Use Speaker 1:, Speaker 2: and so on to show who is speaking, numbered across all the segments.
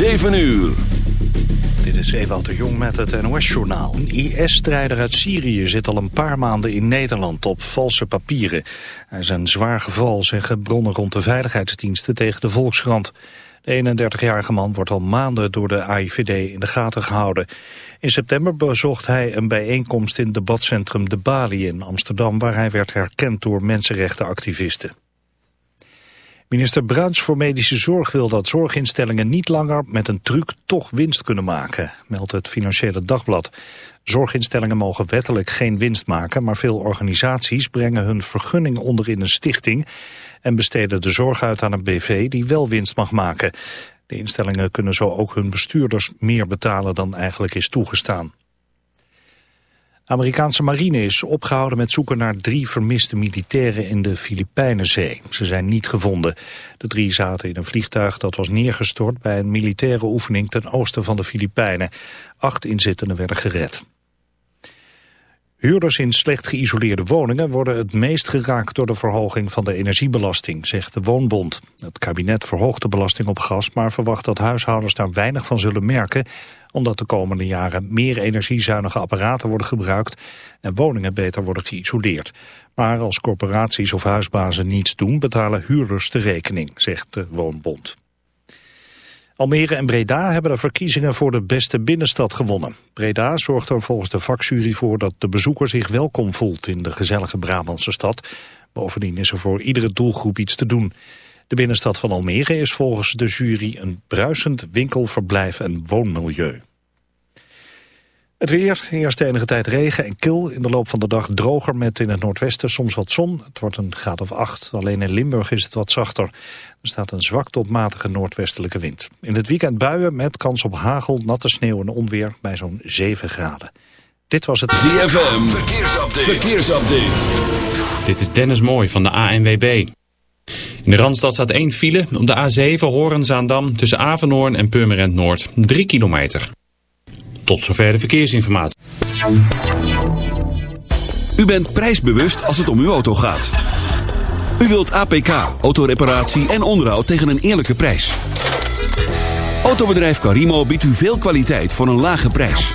Speaker 1: 7 uur.
Speaker 2: Dit is Ewout de Jong met het NOS-journaal. Een IS-strijder uit Syrië zit al een paar maanden in Nederland op valse papieren. Hij is een zwaar geval, zeggen bronnen rond de veiligheidsdiensten tegen de Volkskrant. De 31-jarige man wordt al maanden door de AIVD in de gaten gehouden. In september bezocht hij een bijeenkomst in debatcentrum De Bali in Amsterdam... waar hij werd herkend door mensenrechtenactivisten. Minister Bruins voor Medische Zorg wil dat zorginstellingen niet langer met een truc toch winst kunnen maken, meldt het Financiële Dagblad. Zorginstellingen mogen wettelijk geen winst maken, maar veel organisaties brengen hun vergunning onder in een stichting en besteden de zorg uit aan een BV die wel winst mag maken. De instellingen kunnen zo ook hun bestuurders meer betalen dan eigenlijk is toegestaan. Amerikaanse marine is opgehouden met zoeken naar drie vermiste militairen in de Filipijnenzee. Ze zijn niet gevonden. De drie zaten in een vliegtuig dat was neergestort bij een militaire oefening ten oosten van de Filipijnen. Acht inzittenden werden gered. Huurders in slecht geïsoleerde woningen worden het meest geraakt door de verhoging van de energiebelasting, zegt de Woonbond. Het kabinet verhoogt de belasting op gas, maar verwacht dat huishoudens daar weinig van zullen merken, omdat de komende jaren meer energiezuinige apparaten worden gebruikt en woningen beter worden geïsoleerd. Maar als corporaties of huisbazen niets doen, betalen huurders de rekening, zegt de Woonbond. Almere en Breda hebben de verkiezingen voor de beste binnenstad gewonnen. Breda zorgt er volgens de vakjury voor dat de bezoeker zich welkom voelt in de gezellige Brabantse stad. Bovendien is er voor iedere doelgroep iets te doen. De binnenstad van Almere is volgens de jury een bruisend winkel, verblijf en woonmilieu. Het weer, eerst de enige tijd regen en kil. In de loop van de dag droger met in het noordwesten soms wat zon. Het wordt een graad of acht. Alleen in Limburg is het wat zachter. Er staat een zwak tot matige noordwestelijke wind. In het weekend buien met kans op hagel, natte sneeuw en onweer bij zo'n 7 graden. Dit was het
Speaker 1: ZFM. Verkeersupdate. Verkeersupdate.
Speaker 3: Dit is Dennis Mooij van de ANWB. In de Randstad staat één file op de A7 Horen-Zaandam tussen Avenhoorn en Purmerend Noord. 3 kilometer. Tot zover de verkeersinformatie.
Speaker 1: U bent prijsbewust als het om uw auto gaat. U wilt APK, autoreparatie en onderhoud tegen een eerlijke prijs. Autobedrijf Carimo biedt u veel kwaliteit voor een lage prijs.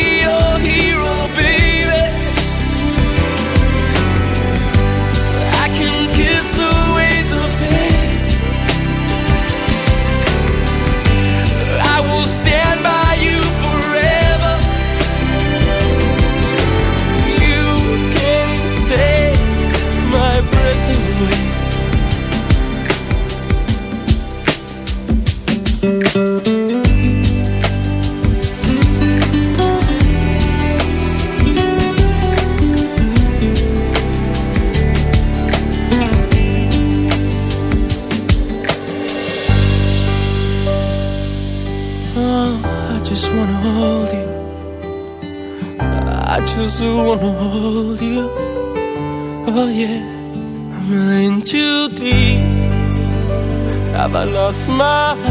Speaker 4: smile my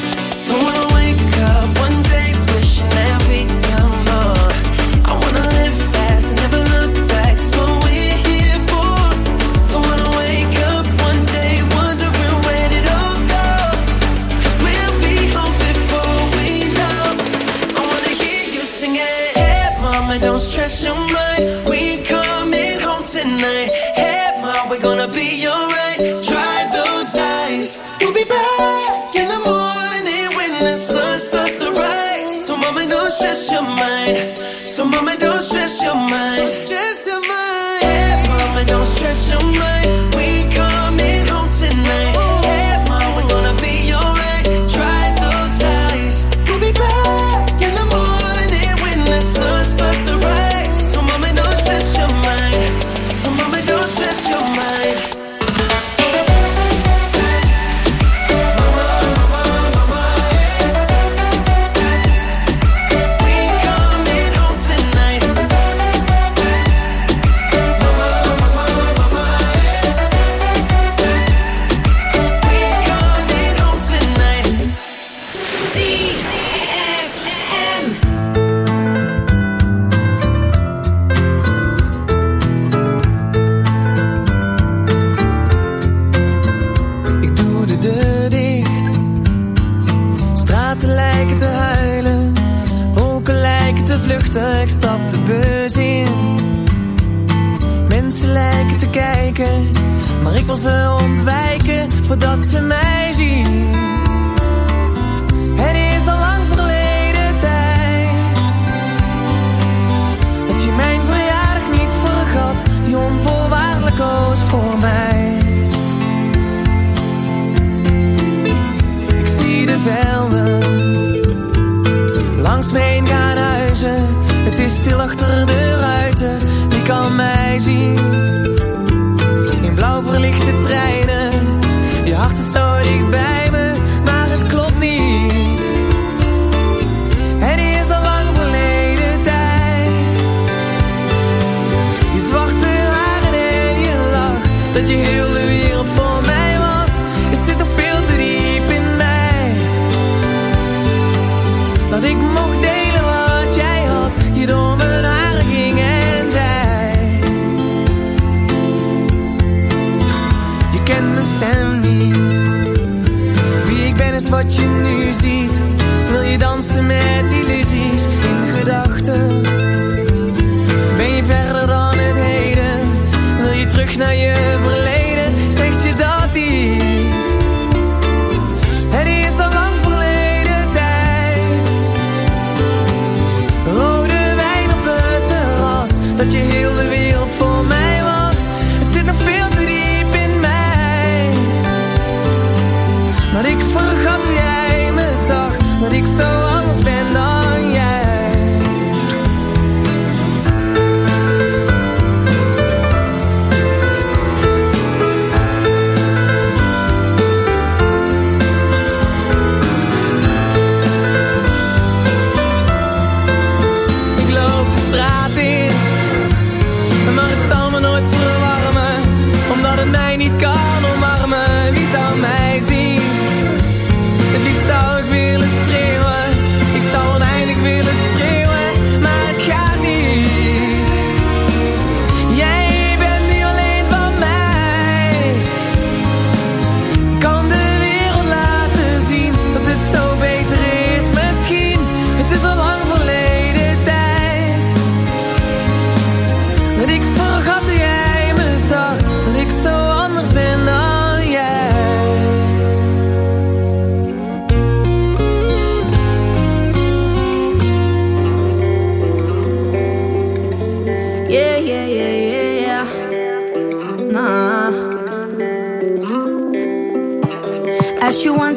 Speaker 5: be back in the morning.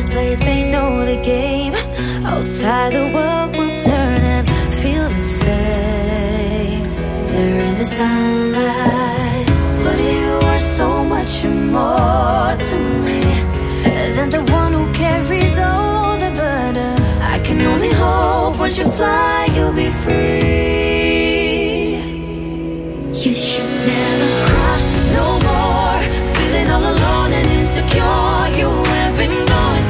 Speaker 6: this place, they know the game. Outside the world will turn and feel the same. They're in the sunlight, but you are so much more to me than the one who carries all the burden. I can only hope once you fly, you'll be free. You should never cry no more, feeling all alone and insecure. You have been going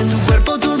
Speaker 7: cuerpo
Speaker 8: tú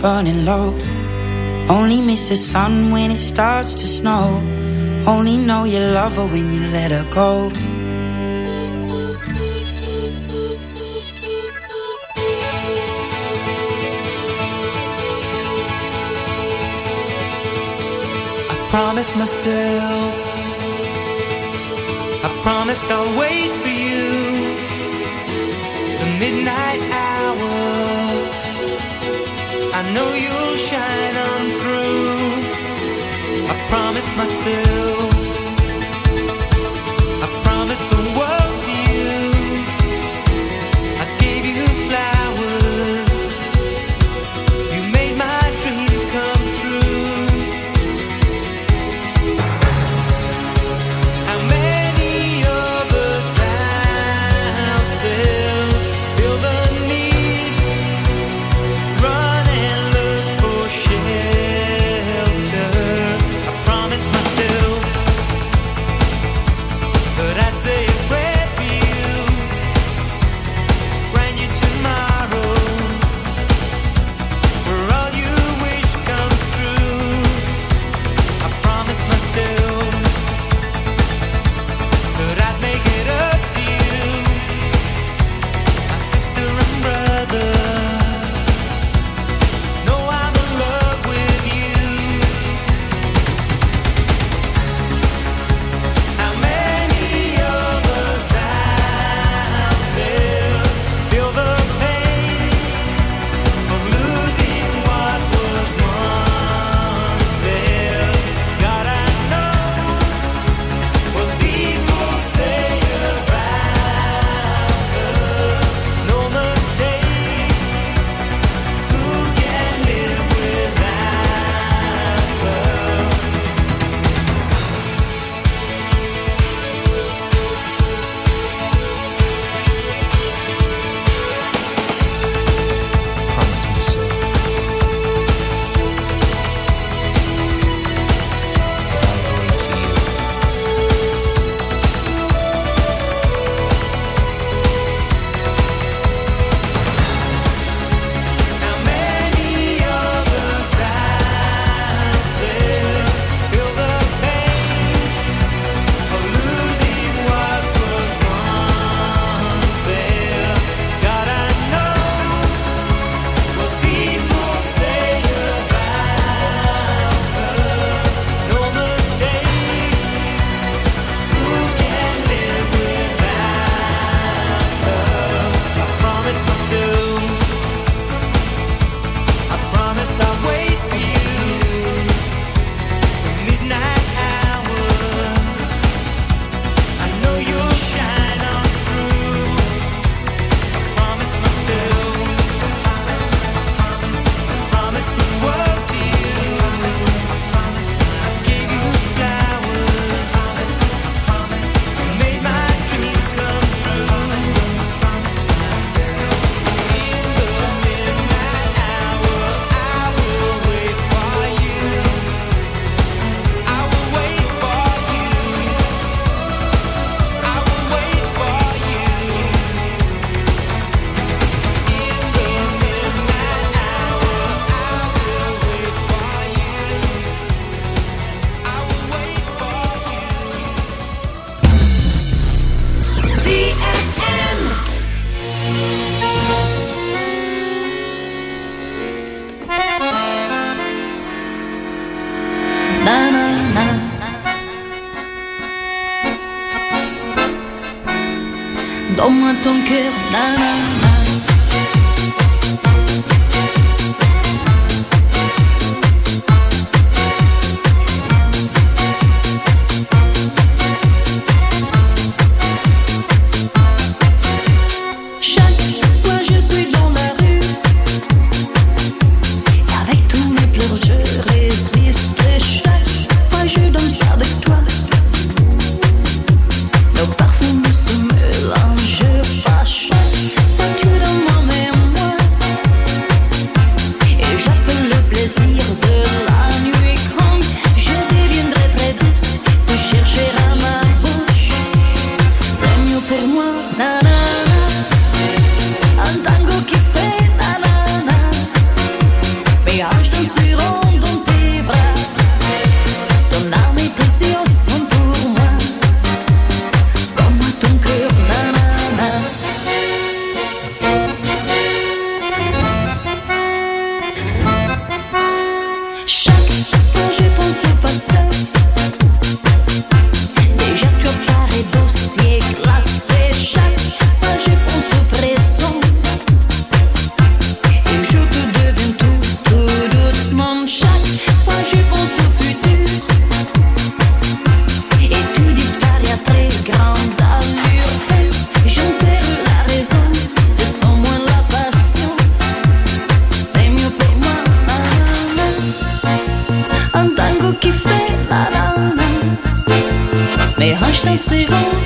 Speaker 9: burning low. Only miss the sun when it starts to snow. Only know you love her when you let her go.
Speaker 10: I promised myself, I promised I'll wait for you. The midnight hour, I know you'll shine on through. I promise myself, I promised the world
Speaker 11: Prends-moi ton cœur, nana.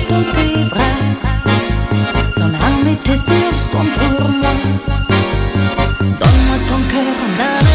Speaker 11: dans tes bras. Ton âme et tes yeux sont pour moi. Donne-moi ton cœur,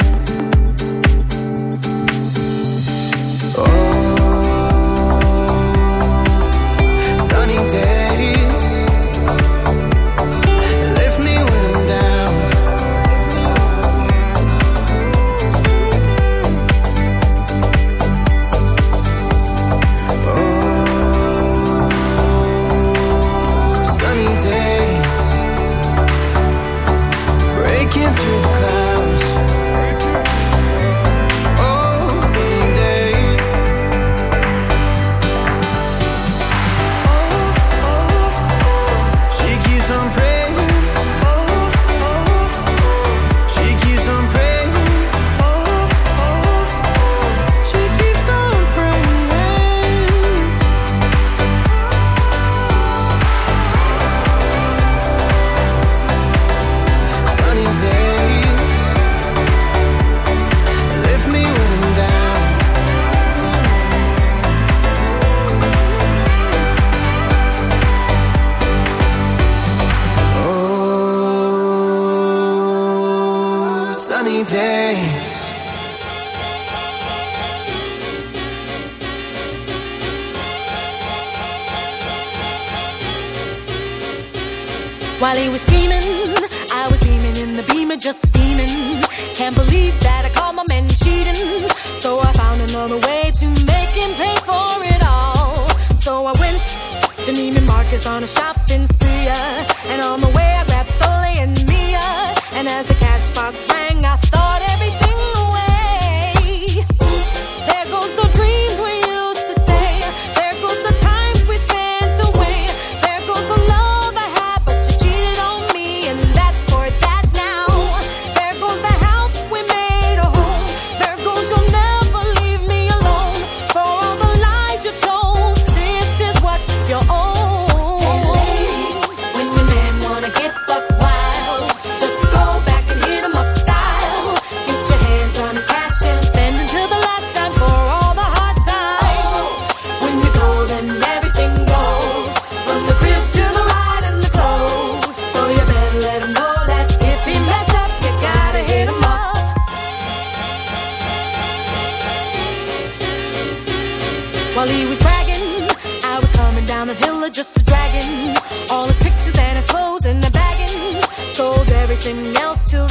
Speaker 12: nothing else to